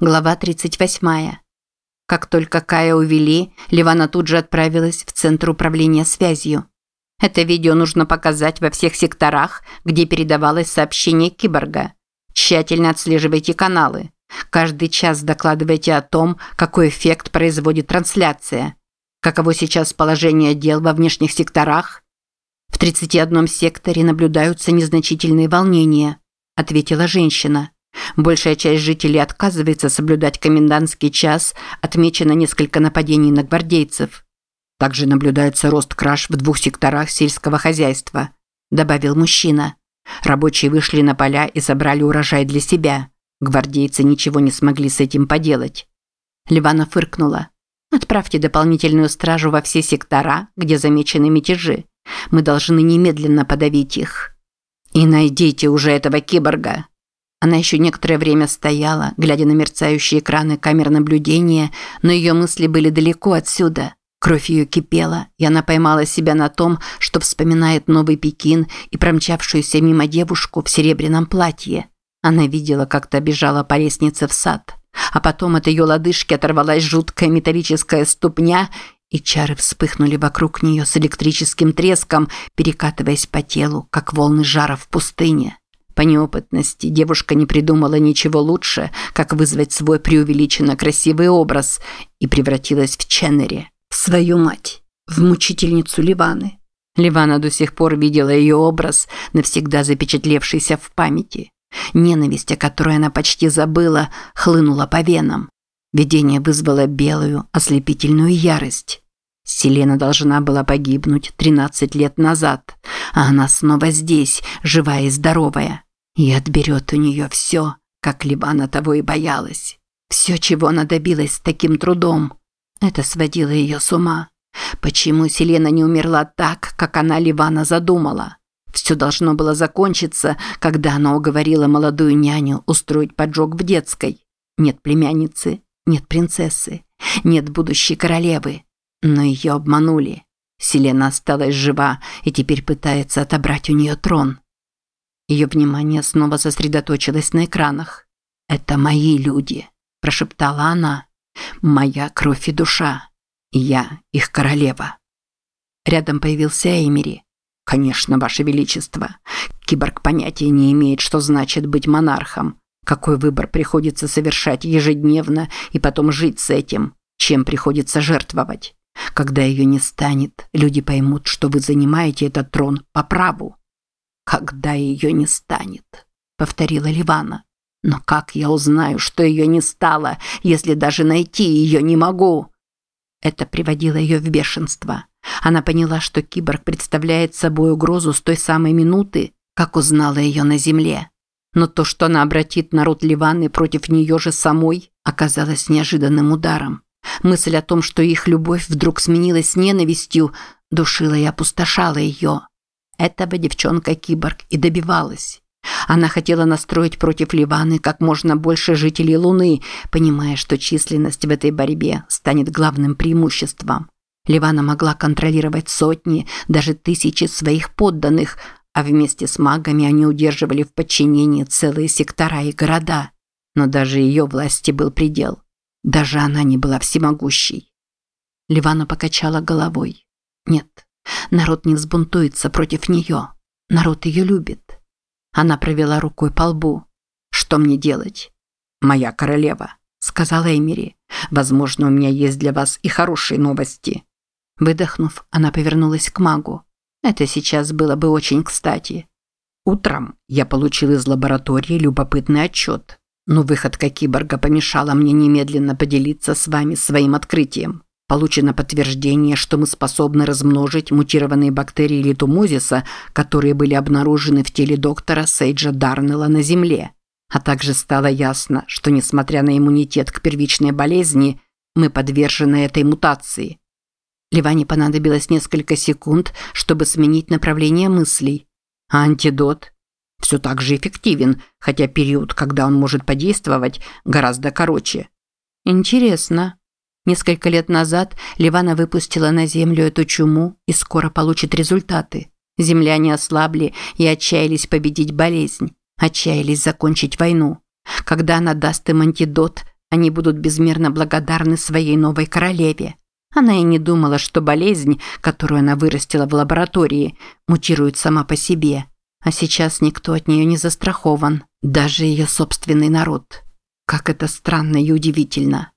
Глава 38. Как только Кая увели, Ливана тут же отправилась в Центр управления связью. Это видео нужно показать во всех секторах, где передавалось сообщение киборга. Тщательно отслеживайте каналы. Каждый час докладывайте о том, какой эффект производит трансляция. Каково сейчас положение дел во внешних секторах? В 31 секторе наблюдаются незначительные волнения, ответила женщина. Большая часть жителей отказывается соблюдать комендантский час, отмечено несколько нападений на гвардейцев. Также наблюдается рост краж в двух секторах сельского хозяйства, добавил мужчина. Рабочие вышли на поля и собрали урожай для себя. Гвардейцы ничего не смогли с этим поделать. Ливана фыркнула. Отправьте дополнительную стражу во все сектора, где замечены мятежи. Мы должны немедленно подавить их. И найдите уже этого киборга, она еще некоторое время стояла, глядя на мерцающие экраны камер наблюдения, но ее мысли были далеко отсюда. Кровь ее кипела, и она поймала себя на том, что вспоминает Новый Пекин и промчавшуюся мимо девушку в серебряном платье. Она видела, как то бежала по лестнице в сад, а потом от ее лодыжки оторвалась жуткая металлическая ступня, и чары вспыхнули вокруг нее с электрическим треском, перекатываясь по телу, как волны жара в пустыне. По неопытности девушка не придумала ничего лучше, как вызвать свой преувеличенно красивый образ и превратилась в Ченнери, в свою мать, в мучительницу Ливаны. Ливана до сих пор видела ее образ, навсегда запечатлевшийся в памяти. Ненависть, о которой она почти забыла, хлынула по венам. Видение вызвало белую, ослепительную ярость. Селена должна была погибнуть 13 лет назад, а она снова здесь, живая и здоровая и отберет у нее все, как Ливана того и боялась. Все, чего она добилась с таким трудом. Это сводило ее с ума. Почему Селена не умерла так, как она Ливана задумала? Все должно было закончиться, когда она уговорила молодую няню устроить поджог в детской. Нет племянницы, нет принцессы, нет будущей королевы. Но ее обманули. Селена осталась жива и теперь пытается отобрать у нее трон. Ее внимание снова сосредоточилось на экранах. «Это мои люди», – прошептала она. «Моя кровь и душа. Я их королева». Рядом появился Эймери. «Конечно, Ваше Величество. Киборг понятия не имеет, что значит быть монархом. Какой выбор приходится совершать ежедневно и потом жить с этим, чем приходится жертвовать. Когда ее не станет, люди поймут, что вы занимаете этот трон по праву. «Когда ее не станет», – повторила Ливана. «Но как я узнаю, что ее не стало, если даже найти ее не могу?» Это приводило ее в бешенство. Она поняла, что киборг представляет собой угрозу с той самой минуты, как узнала ее на земле. Но то, что она обратит народ Ливаны против нее же самой, оказалось неожиданным ударом. Мысль о том, что их любовь вдруг сменилась ненавистью, душила и опустошала ее. Этого девчонка-киборг и добивалась. Она хотела настроить против Ливаны как можно больше жителей Луны, понимая, что численность в этой борьбе станет главным преимуществом. Ливана могла контролировать сотни, даже тысячи своих подданных, а вместе с магами они удерживали в подчинении целые сектора и города. Но даже ее власти был предел. Даже она не была всемогущей. Ливана покачала головой. Нет, Народ не взбунтуется против нее. Народ ее любит. Она провела рукой по лбу. Что мне делать? Моя королева, сказала Эмири. Возможно, у меня есть для вас и хорошие новости. Выдохнув, она повернулась к магу. Это сейчас было бы очень кстати. Утром я получил из лаборатории любопытный отчет, но выходка киборга помешала мне немедленно поделиться с вами своим открытием. Получено подтверждение, что мы способны размножить мутированные бактерии литумозиса, которые были обнаружены в теле доктора Сейджа Дарнелла на Земле. А также стало ясно, что несмотря на иммунитет к первичной болезни, мы подвержены этой мутации. Ливане понадобилось несколько секунд, чтобы сменить направление мыслей. А антидот? Все так же эффективен, хотя период, когда он может подействовать, гораздо короче. Интересно. Несколько лет назад Ливана выпустила на землю эту чуму и скоро получит результаты. Земляне ослабли и отчаялись победить болезнь, отчаялись закончить войну. Когда она даст им антидот, Они будут безмерно благодарны своей новой королеве. Она и не думала, что болезнь, которую она вырастила в лаборатории, мутирует сама по себе. А сейчас никто от нее не застрахован, даже ее собственный народ. Как это странно и удивительно.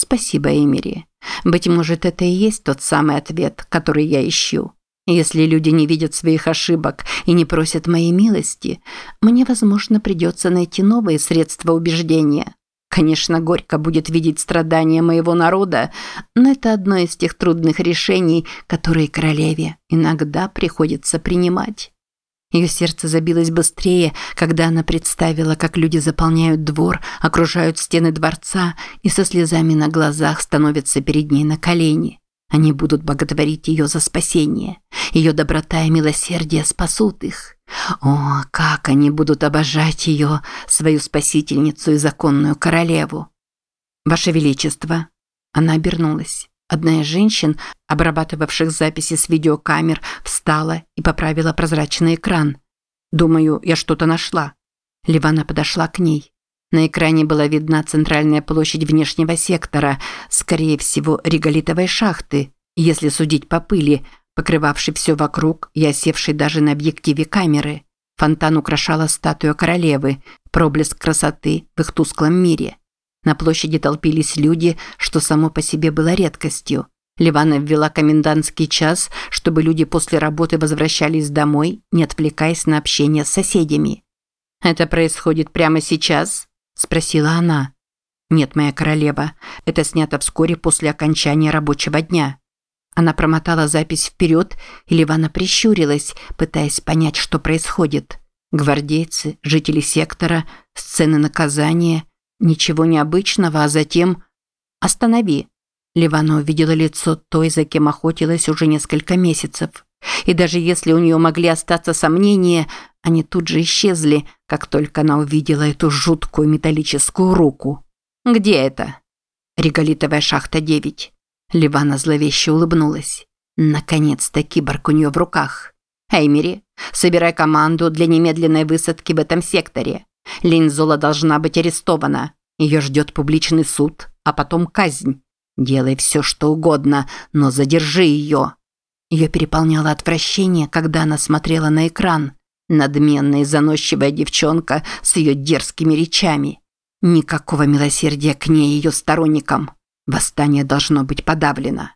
Спасибо, Эмери. Быть может, это и есть тот самый ответ, который я ищу. Если люди не видят своих ошибок и не просят моей милости, мне, возможно, придется найти новые средства убеждения. Конечно, горько будет видеть страдания моего народа, но это одно из тех трудных решений, которые королеве иногда приходится принимать. Ее сердце забилось быстрее, когда она представила, как люди заполняют двор, окружают стены дворца и со слезами на глазах становятся перед ней на колени. Они будут боготворить ее за спасение. Ее доброта и милосердие спасут их. О, как они будут обожать ее, свою спасительницу и законную королеву. Ваше Величество. Она обернулась. Одна из женщин, обрабатывавших записи с видеокамер, встала и поправила прозрачный экран. «Думаю, я что-то нашла». Ливана подошла к ней. На экране была видна центральная площадь внешнего сектора, скорее всего, реголитовой шахты, если судить по пыли, покрывавшей все вокруг и осевшей даже на объективе камеры. Фонтан украшала статуя королевы, проблеск красоты в их тусклом мире. На площади толпились люди, что само по себе было редкостью. Ливана ввела комендантский час, чтобы люди после работы возвращались домой, не отвлекаясь на общение с соседями. «Это происходит прямо сейчас?» – спросила она. «Нет, моя королева, это снято вскоре после окончания рабочего дня». Она промотала запись вперед, и Ливана прищурилась, пытаясь понять, что происходит. Гвардейцы, жители сектора, сцены наказания – Ничего необычного, а затем... «Останови!» Ливана увидела лицо той, за кем охотилась уже несколько месяцев. И даже если у нее могли остаться сомнения, они тут же исчезли, как только она увидела эту жуткую металлическую руку. «Где это?» «Реголитовая шахта 9». Ливана зловеще улыбнулась. Наконец-то киборг у нее в руках. «Эймери, собирай команду для немедленной высадки в этом секторе. Линзола должна быть арестована. Ее ждет публичный суд, а потом казнь. Делай все, что угодно, но задержи ее. Ее переполняло отвращение, когда она смотрела на экран. Надменная и заносчивая девчонка с ее дерзкими речами. Никакого милосердия к ней и ее сторонникам. Восстание должно быть подавлено.